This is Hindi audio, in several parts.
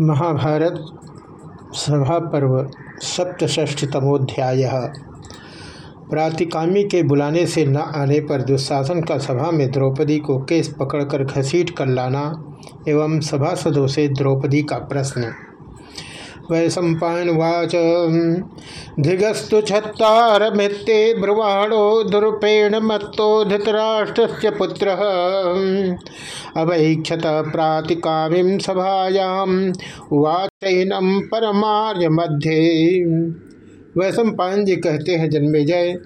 महाभारत सभा पर्व सप्तष्टीतमोध्याय प्रातिकामी के बुलाने से न आने पर दुशासन का सभा में द्रौपदी को केस पकड़कर घसीट कर लाना एवं सभासदों से द्रौपदी का प्रश्न। वै सम्पावाच धिगस्तु छत्तारमित्ते ब्रुवाणो दुर्पेण मत्तो धृतराष्ट्रस्य पुत्र। अवैक्षत प्रातिकामीं सभायां वाचैनम परमार्य मध्य वैशंपायन जी कहते हैं, जन्मेजय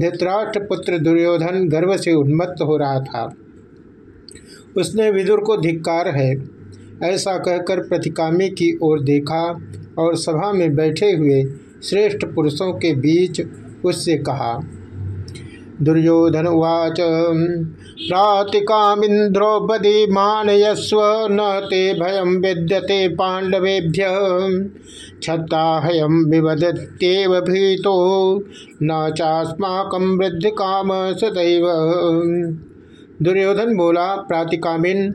धृतराष्ट्र पुत्र दुर्योधन गर्व से उन्मत्त हो रहा था। उसने विदुर को धिक्कार है। ऐसा कहकर प्रतिकामी की ओर देखा और सभा में बैठे हुए श्रेष्ठ पुरुषों के बीच उससे कहा, दुर्योधन उवाच प्रातिकामिंद्रौपदी मानयस्व न ते भयम विद्यते पांडवेभ्य छत्ताहयम विवदत्येव भीतो, न चास्माक वृद्धि काम सदैव। दुर्योधन बोला प्रातिकामिन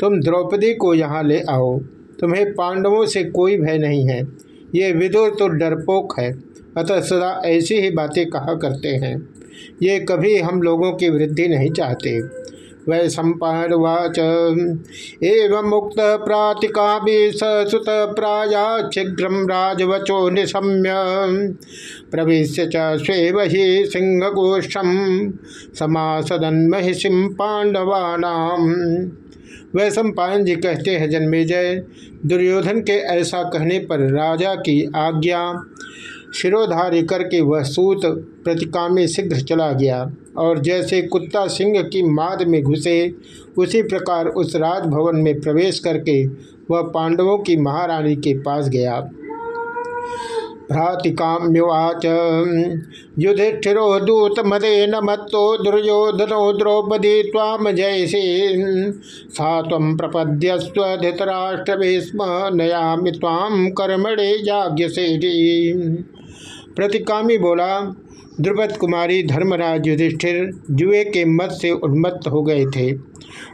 तुम द्रौपदी को यहाँ ले आओ, तुम्हें पांडवों से कोई भय नहीं है। ये विदुर तो डरपोक है, अतः सदा ऐसी ही बातें कहा करते हैं। ये कभी हम लोगों की वृद्धि नहीं चाहते। वै सम्पावाच एवं मुक्त प्रातिका सुत प्राया शीघ्र राजवचो निशम्य। प्रवेश चेव ही सिंहगोष्ठम समासदन महिषिम पांडवानाम वैशम पायन जी कहते हैं जन्मेजय दुर्योधन के ऐसा कहने पर राजा की आज्ञा शिरोधारी करके वह सूत प्रतिकामी शीघ्र चला गया और जैसे कुत्ता सिंह की माद में घुसे, उसी प्रकार उस राजभवन में प्रवेश करके वह पांडवों की महारानी के पास गया। भ्रातिकाम्युवाच युधिष्ठिरो दूत मदेन मत्तो दुर्योधनो द्रौपदी ताम जयसी। सा तम प्रपद्यस्व धृतराष्ट्र स्म नयामि ताम कर्मणे याज्ञ प्रतिकामी बोला द्रुपद कुमारी धर्मराज युधिष्ठिर, जुए के मत से उन्मत्त हो गए थे।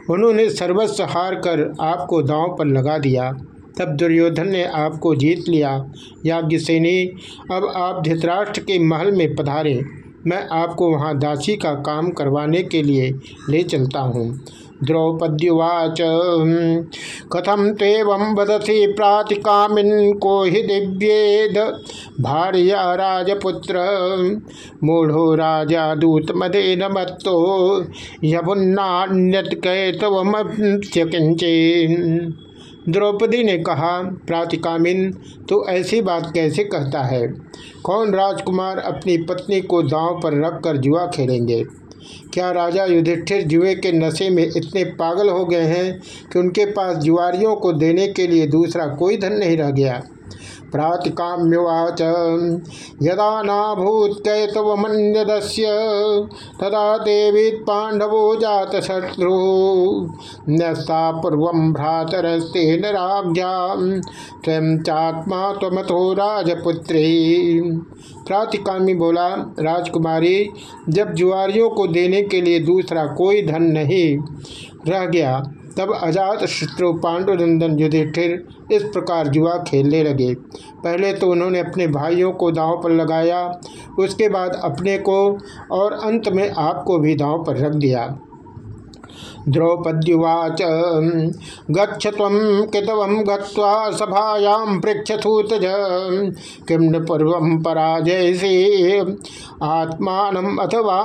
उन्होंने सर्वस्व हार कर आपको दांव पर लगा दिया। तब दुर्योधन ने आपको जीत लिया। याज्ञसेनी, अब आप धृतराष्ट्र के महल में पधारे। मैं आपको वहाँ दासी का काम करवाने के लिए ले चलता हूँ। द्रौपद्युवाच कथम तेव वदसी प्रातिकामिन को ही दिव्येद? भार्या राजपुत्र, मूढ़ो राजा दूत मदे न मत्तो कैतवमस्य किंचन द्रौपदी ने कहा प्रातिकामिन तो ऐसी बात कैसे कहता है? कौन राजकुमार अपनी पत्नी को दांव पर रख कर जुआ खेलेंगे? क्या राजा युधिष्ठिर जुए के नशे में इतने पागल हो गए हैं कि उनके पास जुआरियों को देने के लिए दूसरा कोई धन नहीं रह गया? प्रातिकाम्युवाच। यदा नाभूत कैतवमन्यदस्य तदा देवी पांडवो जात शत्रु न्यस्ता पूर्व भ्रातरस्तेन राज्ञा स्वयं चात्मा तमथो राजपुत्री। प्रातिकामी बोला, राजकुमारी, जब जुआरियों को देने के लिए दूसरा कोई धन नहीं। रह गया। तब अजात शत्रु पांडुनंदन युधिष्ठिर इस प्रकार जुआ खेलने लगे। पहले तो उन्होंने अपने भाइयों को दांव पर लगाया, उसके बाद अपने को और अंत में आपको भी दांव पर रख दिया। द्रौपद्युवाच गच्छ तम कितव गत्वा सभायां पृक्षसूत किम पूर्व पराजय से आत्मान अथवा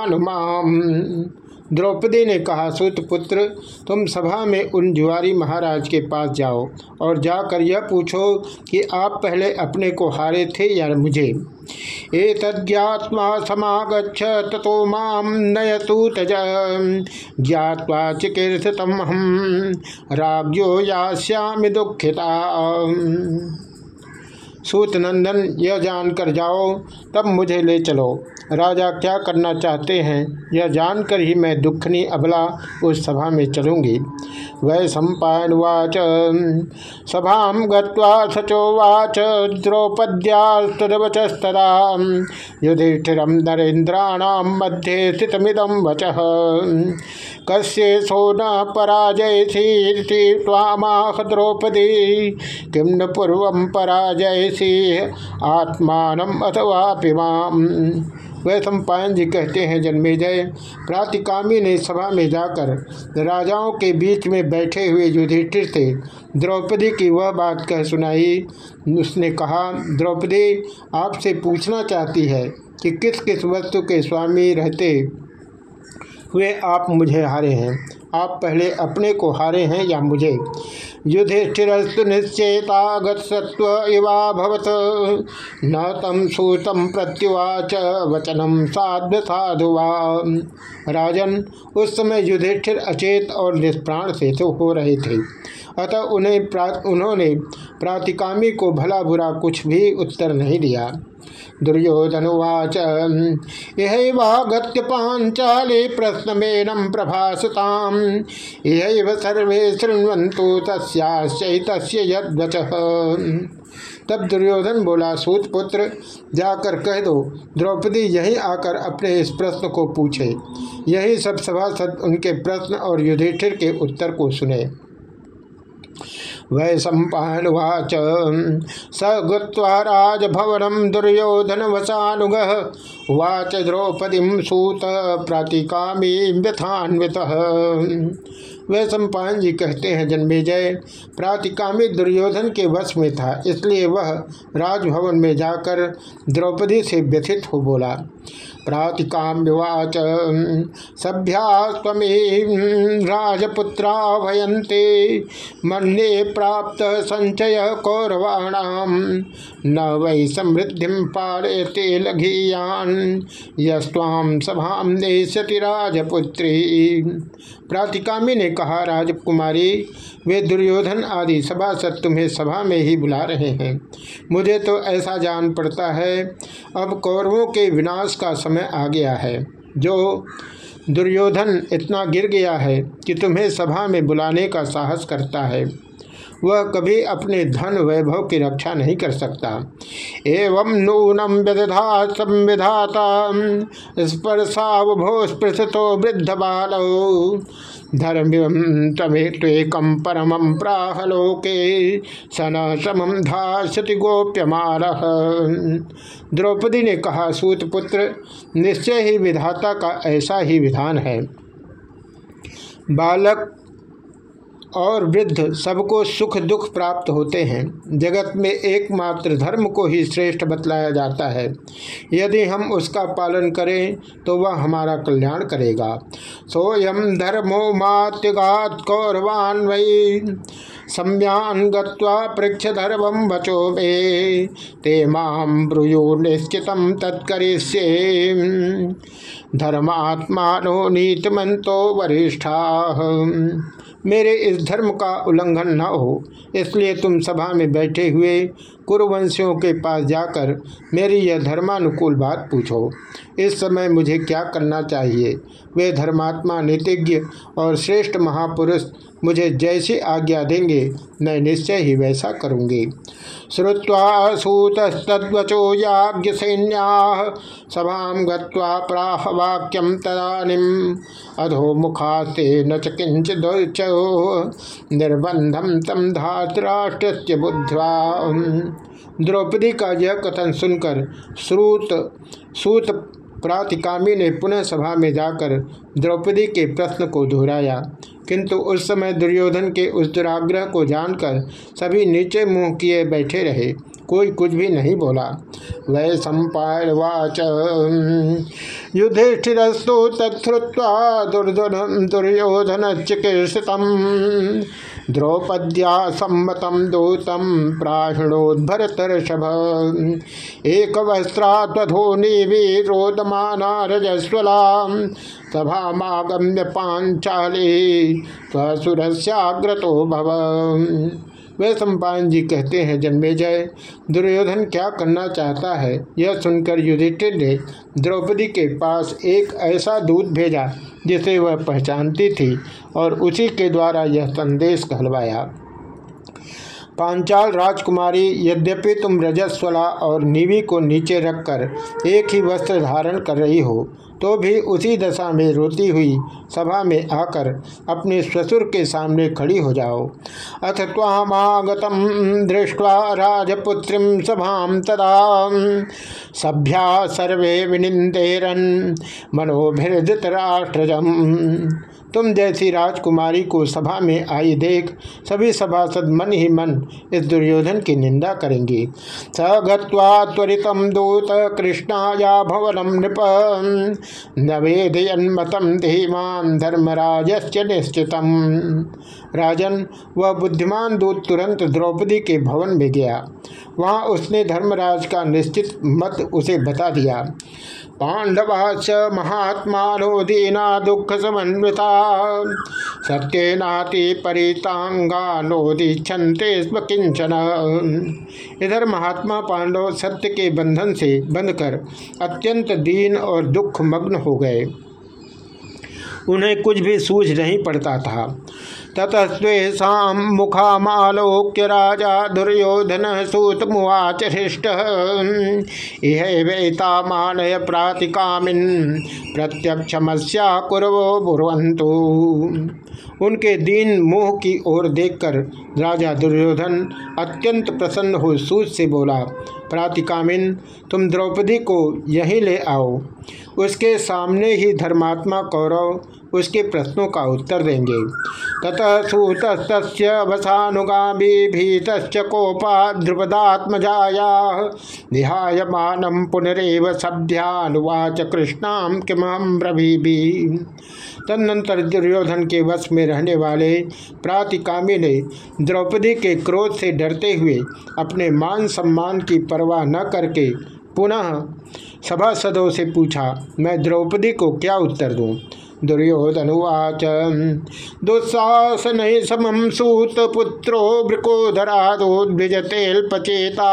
द्रौपदी ने कहा पुत्र, तुम सभा में उन जुआरी महाराज के पास जाओ और जाकर यह पूछो कि आप पहले अपने को हारे थे या मुझे। ए तज्ञात्मा समागछ तथो माम नयतु तज। ज्ञावा चिकीर्षतम हम यास्यामि दुखिता। सूत नंदन, यह जानकर जाओ, तब मुझे ले चलो। राजा क्या करना चाहते हैं, यह जानकर ही मैं दुखनी अबला उस सभा में चलूँगी। वै सम्पावाच सभा गत्वा सचोवाच द्रौपद्यास्तवचस्तरा युधिष्ठिर नरेन्द्राणाम मध्ये स्थितमिदम वच। कस्येशो न पराजयसी तामाह द्रौपदी। किम न पूर्व पराजयसी आत्मा अथवा पिमाम वह सम्पायन जी कहते हैं जन्मेजय प्रातिकामी ने सभा में जाकर राजाओं के बीच में बैठे हुए युधिष्ठिर से द्रौपदी की वह बात कह सुनाई। उसने कहा, द्रौपदी, आपसे पूछना चाहती है कि किस किस वस्तु के स्वामी रहते हुए आप मुझे हारे हैं। आप पहले अपने को हारे हैं या मुझे? युधिष्ठिरस्तु निश्चेतागत सत्व इवा भवत। न तम सूतम प्रत्युवाच वचनम साध्य साधुवा राजन उस समय युधिष्ठिर अचेत और निष्प्राण से तो हो रहे थे। अतः उन्हें प्रा, उन्होंने प्रातिकामी को भला बुरा कुछ भी उत्तर नहीं दिया। दुर्योधनुवाच यह गत्य पांचाले प्रश्न मेनम प्रभासताम। यह सर्वे शृण्वंतु यद्वच। तब दुर्योधन बोला, सूत पुत्र, जाकर कह दो, द्रौपदी यही आकर अपने इस प्रश्न को पूछे। यही सब सभासद उनके प्रश्न और युधिष्ठिर के उत्तर को सुने। वै स गुत्वा राजभवनम दुर्योधन वसानुग वाच द्रौपदी सूत प्रातिकामी व्यथान्वित। वह सम्पान जी कहते हैं, जन्मेजय, प्रातिकामी दुर्योधन के वश में था, इसलिए वह राजभवन में जाकर द्रौपदी से व्यथित हो बोला प्रातिकाम्यवाच सभ्यास्वी राजपुत्रा भयन्ते मन्ये प्राप्त संचय कौरवाणाम न वै समृद्धि पालयते लघीयान यस्वाम सभा नेशति राजपुत्री। प्रातिकामी ने कहा, राजकुमारी, वे दुर्योधन आदि सभासद तुम्हें सभा में ही बुला रहे हैं। मुझे तो ऐसा जान पड़ता है, अब कौरवों के विनाश का समय आ गया है। जो दुर्योधन इतना गिर गया है कि तुम्हें सभा में बुलाने का साहस करता है। वह कभी अपने धन वैभव की रक्षा नहीं कर सकता। एवं नूनम व्यधा संविधाता स्पर्शावभो स्पृशतो वृद्ध बाल धर्म तमेकम परम प्राहलोके सन समम धाशति गोप्यमार द्रौपदी ने कहा, सूतपुत्र, निश्चय ही विधाता का ऐसा ही विधान है। बालक और वृद्ध सबको सुख दुख प्राप्त होते हैं। जगत में एकमात्र धर्म को ही श्रेष्ठ बतलाया जाता है। यदि हम उसका पालन करें तो वह हमारा कल्याण करेगा। सोयम धर्मो मात्यगात कौरवान वही सम्यान गृक्ष धर्मम बचो मे। ते माम ब्रुयो निश्चित तत्करिष्ये। धर्मात्मा नीतिमंतो वरिष्ठा। मेरे इस धर्म का उल्लंघन न हो, इसलिए तुम सभा में बैठे हुए कुरुवंशियों के पास जाकर मेरी यह धर्मानुकूल बात पूछो। इस समय मुझे क्या करना चाहिए? वे धर्मात्मा नीतिज्ञ और श्रेष्ठ महापुरुष मुझे जैसी आज्ञा देंगे, मैं निश्चय ही वैसा करूँगी। श्रुवा सूतस्तवचो याज्ञ सैन्या सभा प्राह वाक्यम तदानीम अधो मुखास्ते न च किंचित निर्बंधम तम धातराष्ट्र बुद्ध्वा। द्रौपदी का यह कथन सुनकर श्रुत, सूत प्रातिकामी ने पुनः सभा में जाकर द्रौपदी के प्रश्न को दोहराया। किंतु उस समय दुर्योधन के उस दुराग्रह को जानकर सभी नीचे मुँह किए बैठे रहे। कोई कुछ भी नहीं बोला। वै सम्पावाच युधिष्ठिस्तु तत्वा दुर्योधन चिकित्सित द्रौपद्या सम्मतम दूतम प्राहिणोद्भरतर्षभ एक वस्त्रात्वधोनिवि रोदमाना रजस्वला सभामागम्य पांचाली स्वसुरस्याग्रतो भव। वे सम्पायन जी कहते हैं, जन्मे जय, दुर्योधन क्या करना चाहता है? यह सुनकर युधिष्ठिर ने द्रौपदी के पास एक ऐसा दूध भेजा, जिसे वह पहचानती थी और उसी के द्वारा यह संदेश कहलवाया। पांचाल राजकुमारी, यद्यपि तुम रजस्वला और निवि को नीचे रखकर एक ही वस्त्र धारण कर रही हो तो भी उसी दशा में रोती हुई सभा में आकर अपने ससुर के सामने खड़ी हो जाओ। अथ तामागतम दृष्टवा राजपुत्री सभा तदा। सभ्या सर्वे विनिंदेरन मनोभिर्दित राष्ट्रजम तुम जैसी राजकुमारी को सभा में आई देख, सभी सभासद मन ही मन इस दुर्योधन की निंदा करेंगे। स गत्वा दूत कृष्णाया भवनम नृप। नवेदयन्मतम धीमान धर्मराज निश्चितम। राजन वह बुद्धिमान दूत तुरंत द्रौपदी के भवन में गया। वहाँ उसने धर्मराज का निश्चित मत उसे बता दिया। पांडवाच महात्मा दीना दुख समन्विता। सत्यनाति परितांगा नोदिछन्ते स्म किंचन इधर महात्मा पांडव सत्य के बंधन से बंधकर अत्यंत दीन और दुख मग्न हो गए। उन्हें कुछ भी सूझ नहीं पड़ता था। ततस्वेशा मुखामालोक्य राजा दुर्योधन सूत मुच हृष्ट इह वेता मानय प्रातिकामिन, प्रत्यक्षमस्या कुरवो उनके दीन मोह की ओर देखकर राजा दुर्योधन अत्यंत प्रसन्न हो सूत से बोला, प्रातिकामिन, तुम द्रौपदी को यहीं ले आओ। उसके सामने ही धर्मात्मा कौरव उसके प्रश्नों का उत्तर देंगे। ततः सूत वसानुगामी भीत कोपा ध्रुपदात्मजाया ध्याय मानम पुनरव सभ्यानुवाच कृष्णाम किमहम ब्रभी तदनंतर दुर्योधन के वश में रहने वाले प्रातिकामी ने द्रौपदी के क्रोध से डरते हुए अपने मान सम्मान की परवाह न करके पुनः सभासदों से पूछा, मैं द्रौपदी को क्या उत्तर दूँ? दुर्योधनुवाच। दुस्साहसन समम सूत पुत्रो वृकोधरादोद्विजतेल्पचेता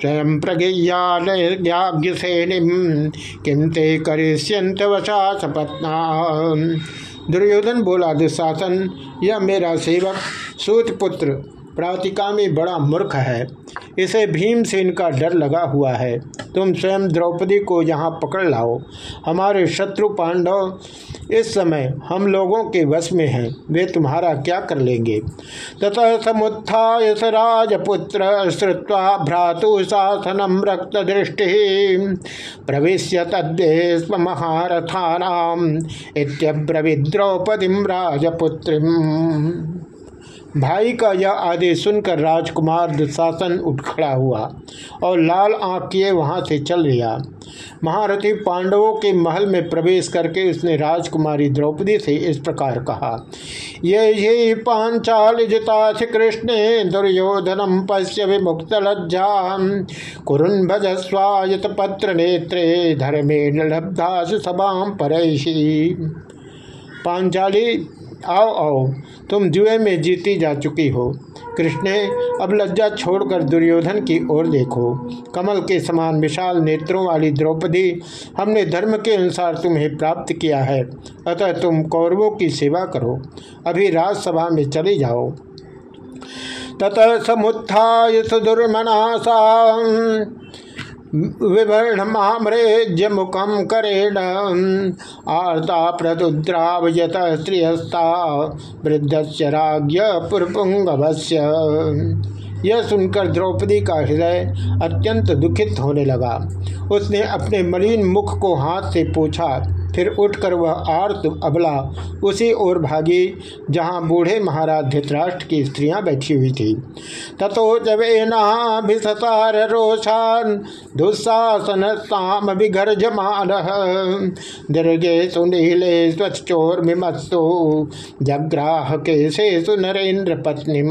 स्वयं प्रज्ञाज्ञसेनि किम ते करिष्यंत वशा सपत्ना दुर्योधन बोला दुशासन यह मेरा सेवक सूतपुत्र प्रातिका में बड़ा मूर्ख है। इसे भीम से इनका डर लगा हुआ है। तुम स्वयं द्रौपदी को यहाँ पकड़ लाओ। हमारे शत्रु पांडव, इस समय हम लोगों के वश में हैं। वे तुम्हारा क्या कर लेंगे? ततः समुत्थाय राजपुत्र श्रुवा भ्रातु शासनम रक्त दृष्टि प्रवेश तद्देश महारथानाम इत्यब्रविद्रौपदी द्रौपदी राजपुत्री भाई का यह आदेश सुनकर राजकुमार दुशासन उठ खड़ा हुआ और लाल आँख किए वहाँ से चल लिया। महारथी पांडवों के महल में प्रवेश करके उसने राजकुमारी द्रौपदी से इस प्रकार कहा, ये पांचाल जिता कृष्ण, दुर्योधनम पश्य विमुक्त लज्जा कुरुन भजस्वायत पत्र नेत्रे धर्मे लब्धास सभा पर पांचाली आओ आओ। तुम जुए में जीती जा चुकी हो। कृष्ण, अब लज्जा छोड़कर दुर्योधन की ओर देखो। कमल के समान विशाल नेत्रों वाली द्रौपदी हमने धर्म के अनुसार तुम्हें प्राप्त किया है। अतः तुम कौरवों की सेवा करो। अभी राजसभा में चले जाओ। तत समुत्थाय सुदुर्मनासा विवर्णमाम्रेज्य मुखम करेण आर्ता प्रदुद्रावयत स्त्रियस्ता वृद्ध से राज्य पुरपुंगभस्य यह सुनकर द्रौपदी का हृदय अत्यंत दुखित होने लगा। उसने अपने मलिन मुख को हाथ से पूछा फिर उठकर वह आर्त अबला उसी ओर भागी, जहाँ बूढ़े महाराज धृतराष्ट्र की स्त्रियाँ बैठी हुई थी। तथो जवेनाभिसतार रोषान दुस्साहसन ताम विघर्जमान दीर्घे सुनीले स्वच्छोर मिमस्तु जग्राह के से सुनरेन्द्र पत्नी।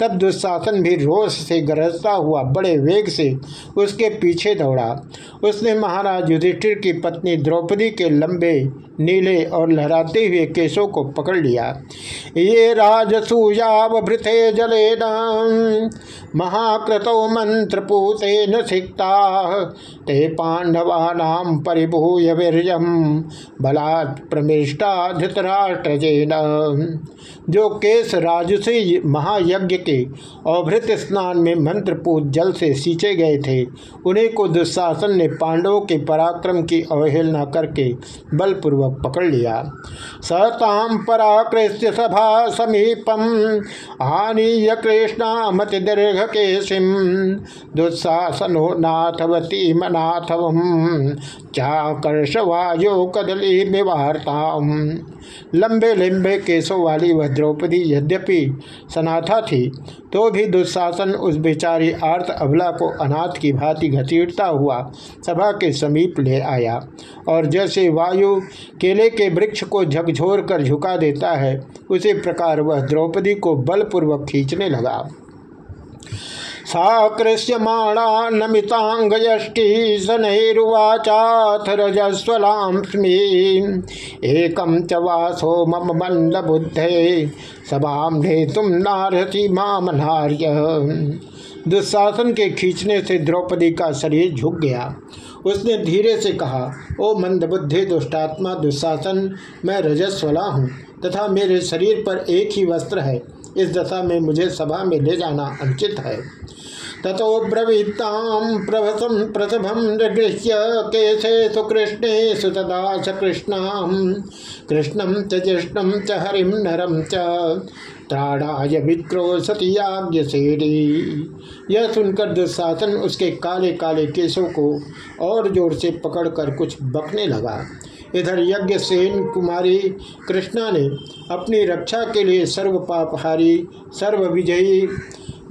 तब दुस्शासन भी रोष से गरजता हुआ बड़े वेग से उसके पीछे दौड़ा। उसने महाराज युधिष्ठिर की पत्नी द्रौपदी के लंबे नीले और लहराते हुए केशों को पकड़ लिया। ये राजसूयावभृते जले महाक्रतो मंत्रपूते न सिक्ता, ते पांडवानाम परिभूय वीरजम बलात् प्रमिष्टा धृतराष्ट्रजेन जो केस राजसी महायज्ञ के अवभृत स्नान में मंत्रपूत जल से सींचे गए थे, उन्हें को दुस्शासन ने पांडवों के पराक्रम की अवहेलना करके बलपूर्वक पकड़ लिया। सताम पराकृष्य सभा समीपम हानीय कृष्णा मति दीर्घ के सिम दुस्साहसनो नाथवती मनाथव चाकर्ष वायो कदली विवाहता लंबे लंबे केसों वाली वह द्रौपदी यद्यपि सनाथा थी तो भी दुशासन उस बेचारी आर्थ अबला को अनाथ की भांति घसीटता हुआ सभा के समीप ले आया और जैसे वायु केले के वृक्ष को झकझोर कर झुका देता है। उसी प्रकार वह द्रौपदी को बलपूर्वक खींचने लगा। साकृष्यमाणा नमितांगयष्टि शनैरुवाचाथ रजस्वलांस्मी एकम च वासो मम मंद बुद्धे सभाम तुम नारसी मामनार्य दुशासन के खींचने से द्रौपदी का शरीर झुक गया। उसने धीरे से कहा, ओ मंदबुद्धि दुष्टात्मा दुशासन मैं रजस्वला हूँ, तथा मेरे शरीर पर एक ही वस्त्र है, इस दशा में मुझे सभा में ले जाना अनुचित है। ततो ब्रवीताम प्रभसम प्रसभम निगृह्य केशे सुकृष्णे सुतदा च कृष्णाम कृष्णम च ज्येष्ठम च हरिम नरम च। त्राणाय विक्रोशति यह सुनकर दुशासन उसके काले काले केसों को और ज़ोर से पकड़कर कुछ बकने लगा। इधर यज्ञ सेन कुमारी कृष्णा ने अपनी रक्षा के लिए सर्व पापहारी सर्व विजयी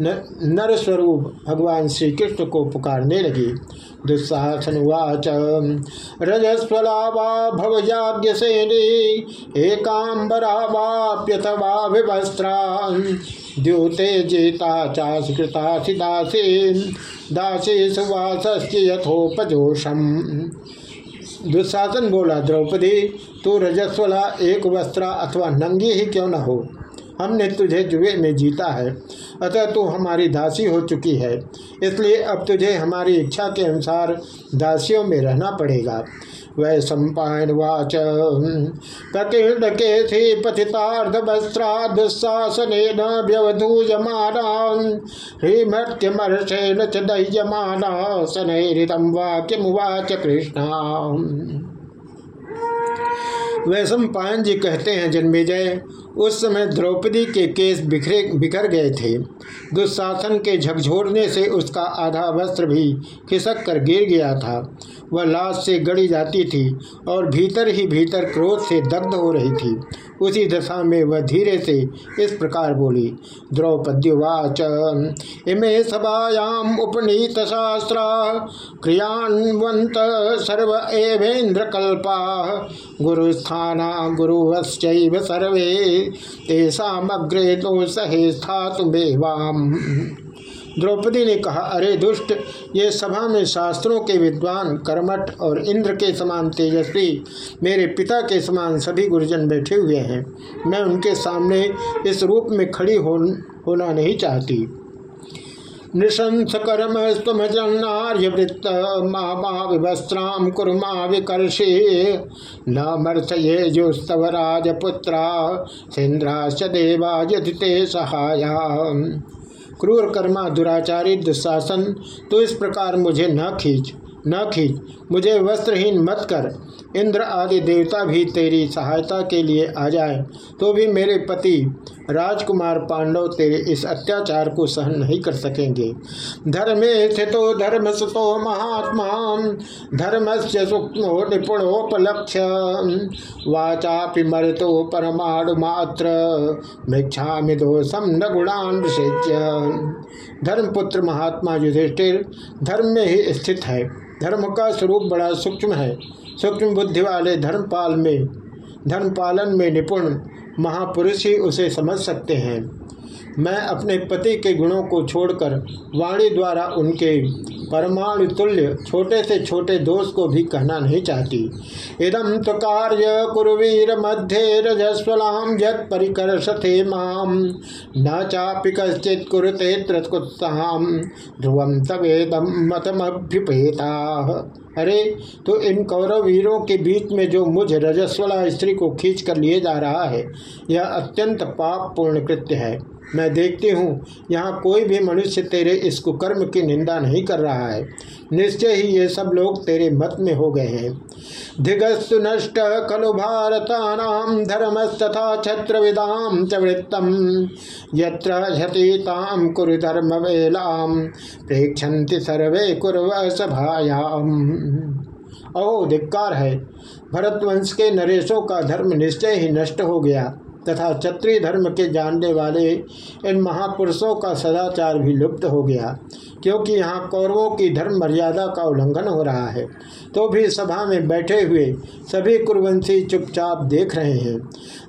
नर स्वरूप भगवान श्री कृष्ण को पुकारने लगी। दुस्साहसन वाच। रजस्वला वा भवयाज्ञ सेनी एकांबरा वाप्यथवा विवस्त्रा द्योते जेता चास्कृता दासे दासे सुवास यथोपजोषम। दुशासन बोला, द्रौपदी, तू रजस्वला एक वस्त्रा अथवा नंगी ही क्यों न हो? हमने तुझे जुए में जीता है, अतः तू हमारी दासी हो चुकी है। इसलिए अब तुझे हमारी इच्छा के अनुसार दासियों में रहना पड़ेगा। वै सम्पायन वाच प्रकीर्ण के थे पथितार्ध वस्त्रा दुस्साहसन व्यवधूयमाना ह्रीमर्त्यमर्षेण च दह्यमाना वाक्यमुवाच कृष्ण वैशम पायन जी कहते हैं जन्मेजय उस समय द्रौपदी के केस बिखरे, बिखर गए थे। दुशासन के झकझोरने से उसका आधा वस्त्र भी खिसक कर गिर गया था। वह लाश से गड़ी जाती थी और भीतर ही भीतर क्रोध से दग्ध हो रही थी। उसी दशा में वह धीरे से इस प्रकार बोली, द्रौपद्युवाच, इमे सभायाम उपनीत शास्त्र क्रियान्वंत सर्व एवेन्द्र कल्पा गुरुस्थाना गुरुवश्च सर्वे तेषाग्रे तो सहे स्थातुमेवाम द्रौपदी ने कहा अरे दुष्ट ये सभा में शास्त्रों के विद्वान कर्मठ और इंद्र के समान तेजस्वी मेरे पिता के समान सभी गुरुजन बैठे हुए हैं। मैं उनके सामने इस रूप में खड़ी हो, होना नहीं चाहती। नृशंस कर्म स्तम जन्नार्यवृत्त मा विवस्त्राम कुर्मा विकर्षे। न मर्थये जोस्तव राजपुत्रा सिंद्राश्च देवा यदि सहाया क्रूर कर्मा, दुराचारी, दुशासन तो इस प्रकार मुझे न खींच न खींच। मुझे वस्त्रहीन मत कर। इंद्र आदि देवता भी तेरी सहायता के लिए आ जाए तो भी मेरे पति राजकुमार पांडव तेरे इस अत्याचार को सहन नहीं कर सकेंगे। धर्मे स्थितो धर्म सुतो महात्मा धर्म से सूक्ष्मो निपुणोपलक्ष्य। वाचा मरतो परमाणु मात्र मृक्षा दोषम न गुणान धर्मपुत्र महात्मा युधिष्ठिर, धर्म में ही स्थित है। धर्म का स्वरूप बड़ा सूक्ष्म है। सूक्ष्म बुद्धि वाले धर्मपाल में धर्मपालन में निपुण महापुरुष ही उसे समझ सकते हैं। मैं अपने पति के गुणों को छोड़कर वाणी द्वारा उनके परमाणु तुल्य छोटे से छोटे दोष को भी कहना नहीं चाहती। इदम तो कार्य कुरवीर मध्य रजस्वलाम जत परिकर्षते माम न चापि ध्रुवम तवेदम मतमभ्युपेता। अरे तो इन कौरव वीरों के बीच में जो मुझ रजस्वला स्त्री को खींच कर लिए जा रहा है, यह अत्यंत पाप पूर्ण कृत्य है। मैं देखती हूँ, यहाँ कोई भी मनुष्य तेरे इस कुकर्म की निंदा नहीं कर रहा है। निश्चय ही ये सब लोग तेरे मत में हो गए हैं। धिगस्तु नष्ट खलु भारतानाम धर्मस्तथा छत्र विदाम च वृत्तम। यत्र झतीताम कुरु धर्म वेलाम प्रेक्षन्ति सर्वे कुरव सभायाम। अहो धिक्कार है। भरतवंश के नरेशों का धर्म निश्चय ही नष्ट हो गया। तथा क्षत्रिय धर्म के जानने वाले इन महापुरुषों का सदाचार भी लुप्त हो गया। क्योंकि यहाँ कौरवों की धर्म मर्यादा का उल्लंघन हो रहा है। तो भी सभा में बैठे हुए सभी कुरवंशी चुपचाप देख रहे हैं।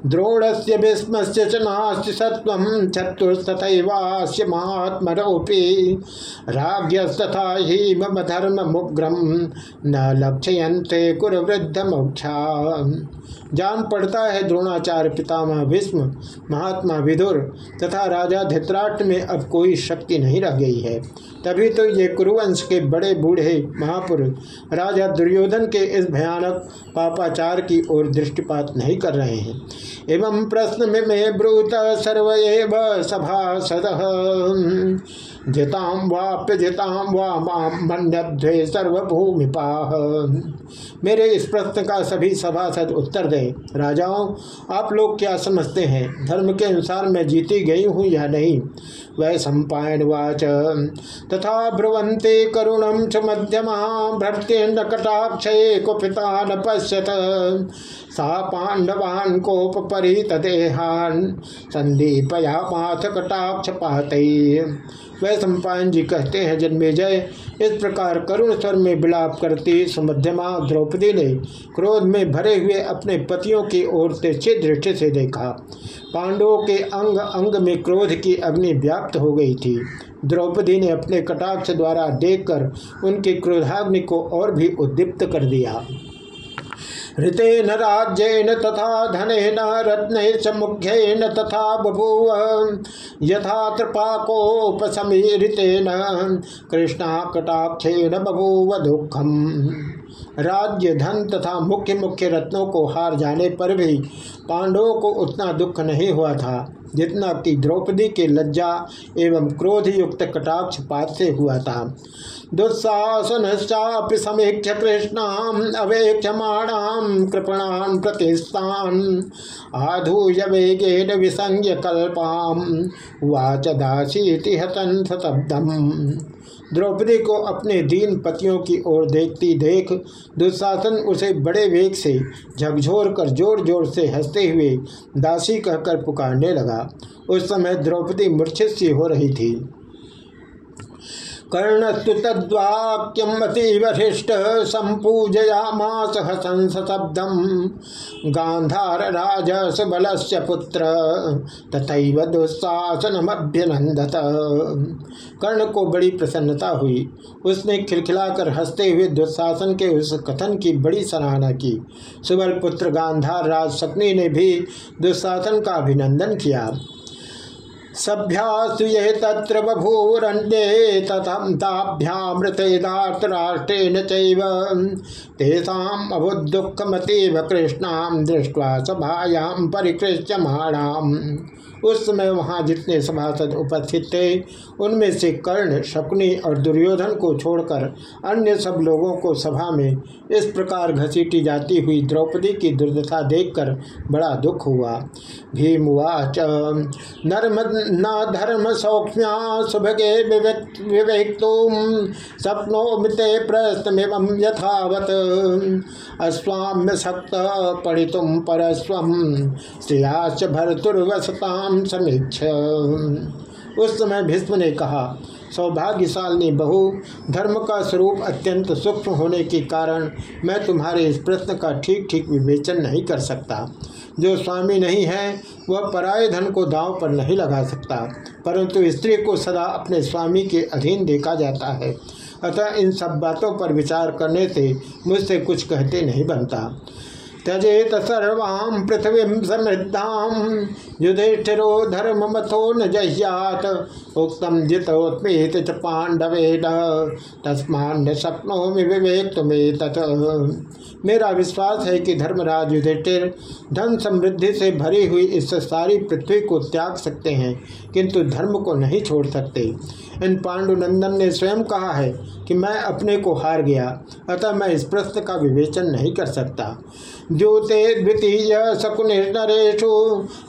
द्रोण से भीष्म से नास्ति सत्व चतुस्तवास्य ही मम धर्म मुग्रम न लक्ष्यंते कुरवृद्ध मोक्षा जान पड़ता है द्रोणाचार्य पितामह भीष्म, महात्मा विदुर तथा राजा धित्राट में अब कोई शक्ति नहीं रह गई है। तभी तो ये कुरुवंश के बड़े बूढ़े महापुरुष राजा दुर्योधन के इस भयानक पापाचार की ओर दृष्टिपात नहीं कर रहे हैं। एवं प्रश्न में ब्रूत सर्व सभा सद जिताम वाप्य जिताम वा मन्यध्वे सर्वभूमिपा। मेरे इस प्रश्न का सभी सभासद उत्तर दें। राजाओं, आप लोग क्या समझते हैं? धर्म के अनुसार मैं जीती गई हूँ या नहीं? वह सम्पायन वाच तथा ब्रुवंते करुणम च मध्यमा भर्तेन्द्र कटाक्षय कुपिता न पश्यत। सा पांडवान कोप परितदेहान संदीपया पाथ कटाक्ष पाते वह सम्पायन जी कहते हैं, जन्मे जय। इस प्रकार करुण स्वर में विलाप करती सुमध्यमा द्रौपदी ने क्रोध में भरे हुए अपने पतियों की ओर से चित दृष्टि से देखा। पांडवों के अंग अंग में क्रोध की अग्नि व्याप्त हो गई थी। द्रौपदी ने अपने कटाक्ष द्वारा देखकर उनके क्रोधाग्नि को और भी उद्दीप्त कर दिया। ऋतेन राज्यन तथा धनेन रत्न मुख्यन तथा बभूव। यथा कृष्ण कटाक्षेन बभूव दुखम। राज्य धन तथा मुख्य मुख्य रत्नों को हार जाने पर भी पांडवों को उतना दुख नहीं हुआ था, जितना कि द्रौपदी के लज्जा एवं क्रोध युक्त कटाक्ष पात से हुआ था। दुस्साहसन समीक्ष कृष्णाम अवेक्षमाणाम कृपणान प्रतिष्ठान, आधूय वेगेन विसंज्ञ कल्पाम वाच दासी हतन शतब्दम द्रौपदी को अपने दीन पतियों की ओर देखती देख, दुशासन उसे बड़े वेग से झकझोर कर ज़ोर ज़ोर से हँसते हुए दासी कहकर पुकारने लगा। उस समय द्रौपदी मूर्छित सी हो रही थी। कर्णस्तु तद्वाक्यम अतीव हृष्ट संपूजयामास हसन शब्दम गांधार राज सबल पुत्र तथा दुस्साहसनमभ्यनंदत कर्ण को बड़ी प्रसन्नता हुई। उसने खिलखिलाकर हँसते हुए दुशासन के उस कथन की बड़ी सराहना की। सुबल पुत्र गांधार राज शक्नी ने भी दुशासन का अभिनंदन किया। सभ्यासु ये तत्र बभूवरण्ये तथम ताभ्यामृतेदार्तराष्ट्रेण चैव। तेषाम् अबुदुःखमतीव कृष्णां दृष्ट्वा सभायां परिकृष्यमाणाम्। उस समय वहाँ जितने सभासद उपस्थित थे, उनमें से कर्ण, शकुनी और दुर्योधन को छोड़कर अन्य सब लोगों को सभा में इस प्रकार घसीटी जाती हुई द्रौपदी की दुर्दशा देखकर बड़ा दुख हुआ। भीमुवाच नर्म न धर्म सौक्ष्म्या सुभगे विवेक सपनो मिते प्रस्तमिव यथावत। अस्वाम्य सक्त पढ़ितुम परस्व श्रेयाच भरतुर्वसताम समीक्ष। उस समय भीष्म ने कहा, सौभाग्यशाली बहु, धर्म का स्वरूप अत्यंत सूक्ष्म होने के कारण मैं तुम्हारे इस प्रश्न का ठीक ठीक विवेचन नहीं कर सकता। जो स्वामी नहीं है, वह पराय धन को दांव पर नहीं लगा सकता, परंतु स्त्री को सदा अपने स्वामी के अधीन देखा जाता है। अतः इन सब बातों पर विचार करने से मुझसे कुछ कहते नहीं बनता। त्यजेत सर्वाम पृथ्वी समृद्धाम युधिष्ठिरो धर्म मथो न जह्यात। उक्तम जितोत्मेत च पांडवे तस्मान सपनों में विवेक तुम्हें मेरा विश्वास है कि धर्मराज युधिष्ठिर धन समृद्धि से भरी हुई इस सारी पृथ्वी को त्याग सकते हैं, किंतु धर्म को नहीं छोड़ सकते। इन पांडुनंदन ने स्वयं कहा है कि मैं अपने को हार गया, अतः मैं इस प्रश्न का विवेचन नहीं कर सकता। द्यूते द्वितीय शकुनिर्नरेशु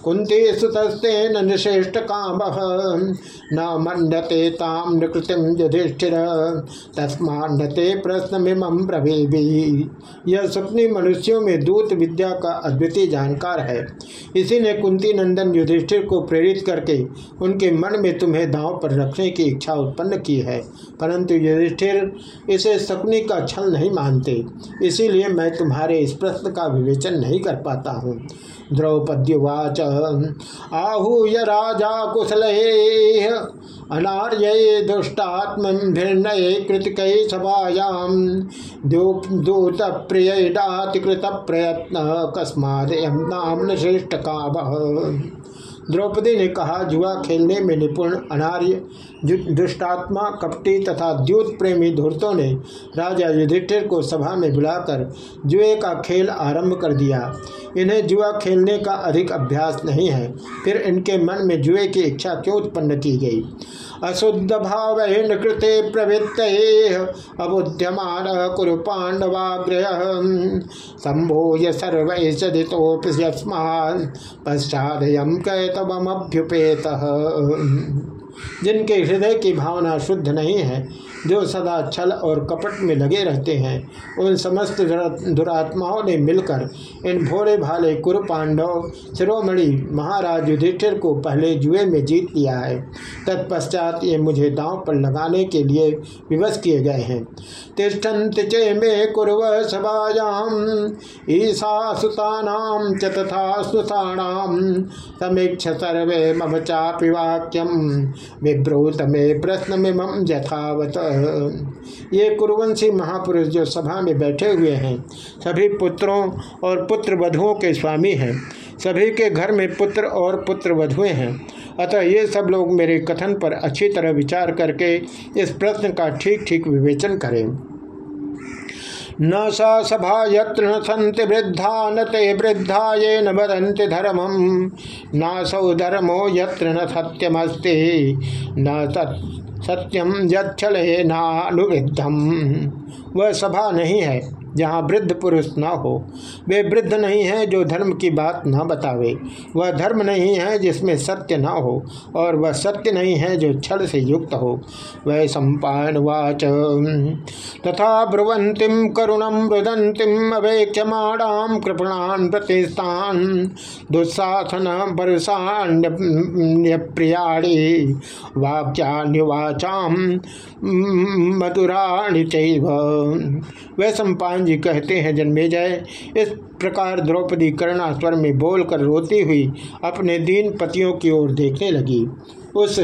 कुंती सुतस्ते नृश्रेष्ठ काम, न मंडते ताम निकृतिम युधिष्ठिर। तस्मान्नते प्रश्न प्रभेवी यह सपनी मनुष्यों में दूत विद्या का अद्वितीय जानकार है। इसी ने कुंती नंदन युधिष्ठिर को प्रेरित करके उनके मन में तुम्हें दांव पर रखने की इच्छा उत्पन्न की है। परंतु युधिष्ठिर इसे सपनी का छल नहीं मानते। इसीलिए मैं तुम्हारे इस प्रश्न का विवेचन नहीं कर पाता हूँ। द्रौपद्युवाच आहूय राजा कुशल अनार्य दुष्टात्मभिर्नये कृतिक सभायां दूत प्रिय कृत प्रयत्न कस्माद नाम श्रेष्ठ का द्रौपदी ने कहा, जुआ खेलने में निपुण, अनार्य दुष्टात्मा, कपटी तथा द्यूत प्रेमी धूर्तों ने राजा युधिष्ठिर को सभा में बुलाकर जुए का खेल आरंभ कर दिया। इन्हें जुआ खेलने का अधिक अभ्यास नहीं है। फिर इनके मन में जुए की इच्छा क्यों उत्पन्न की गई? अशुद्ध भाव कृते प्रवृत्त अबुद्यमान कुरु पांडवाग्रह संभोज सर्वस्मा पश्चात कैतवमभ्युपेत। जिनके हृदय की भावना शुद्ध नहीं है, जो सदा छल और कपट में लगे रहते हैं, उन समस्त दुरात्माओं ने मिलकर इन भोले भाले कुरु पांडव शिरोमणि महाराज युधिष्ठिर को पहले जुए में जीत लिया है। तत्पश्चात ये मुझे दांव पर लगाने के लिए विवश किए गए हैं। तिष्ठन्त चे मे कुरव सभायाम ईसा सुतानाम च तथा सुतानाम समीक्ष सर्वे मम चापि वाक्यम। प्रश्न में मम यथावत। ये कुरुवंशी महापुरुष जो सभा में बैठे हुए हैं, सभी पुत्रों और पुत्र वधुओं के स्वामी हैं। सभी के घर में पुत्र और पुत्र वधुए हैं। अतः ये सब लोग मेरे कथन पर अच्छी तरह विचार करके इस प्रश्न का ठीक ठीक विवेचन करें। न स सभा यत्र न सन्ति वृद्धा, न ते वृद्धा, ये न वदन्ति धर्मम न सौ धर्मो यत्र न सत्यमस्ति। न सत्यम यक्षल नानुविद्धम वह सभा नहीं है। जहाँ वृद्ध पुरुष न हो, वे वृद्ध नहीं है जो धर्म की बात न बतावे। वह धर्म नहीं है जिसमें सत्य न हो, और वह सत्य नहीं है जो छल से युक्त हो। वह सम्पायन वाच। तथा ब्रुवंतिम करुणम रुदंतिम अवेक्षमाणाम कृपणान प्रतिष्ठान दुस्साहन प्रियाणी वाक्यान्युवाचाम मधुराणी चैव। वह सम्पायन जी कहते हैं, जन्मे जाए। इस प्रकार द्रौपदी करुणा स्वर में बोलकर रोती हुई अपने दीन पतियों की ओर देखने लगी। उस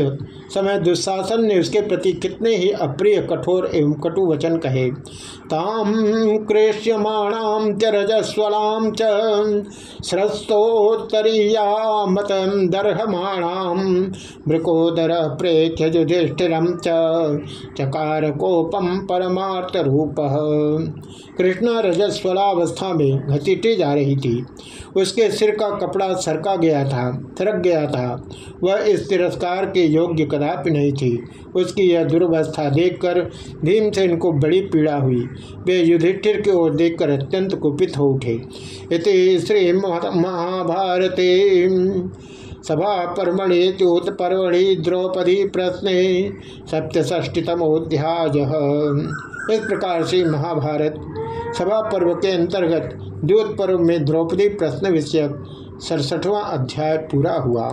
समय दुशासन ने उसके प्रति कितने ही अप्रिय, कठोर एवं कटु वचन कहे ताम क्रेश्यमाणाम च रजस्वलाम च स्रस्तोत्तरीयामत दर्हमाणाम मृकोदर प्रेक्ष युधिष्ठिरम चकार कोपम परमार्थ रूप कृष्णा रजस्वलावस्था में घसीटी जा रही थी। उसके सिर का कपड़ा सरका गया था थरक गया था। वह इस तिरस्कार के योग्य कदापि नहीं थी। उसकी यह दुर्वस्था देखकर भीमसेन को बड़ी पीड़ा हुई। वे युधिष्ठिर की ओर देखकर अत्यंत कुपित हो उठे। इति श्री महाभारते सभा परमणि त्योत पर्वणि द्रौपदी प्रश्न सप्तष्टितमोध्याय इस प्रकार से महाभारत सभा पर्व के अंतर्गत द्योत पर्व में द्रौपदी प्रश्न विषयक सड़सठवां अध्याय पूरा हुआ।